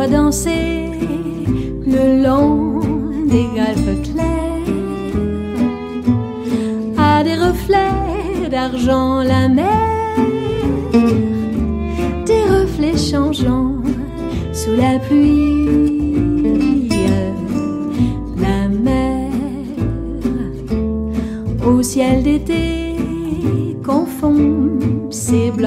سو رو سا پم سیال دے تو بل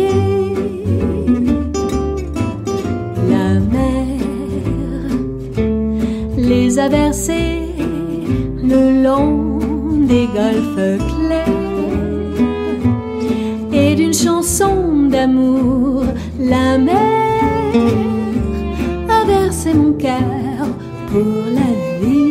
زل دیکھن سو سم دم آگا سم کلی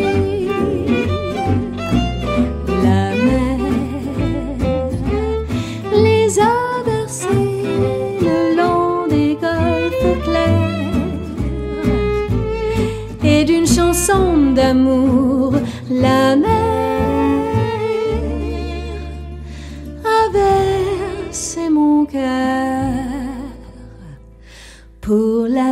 سو سندم لو سمو گولا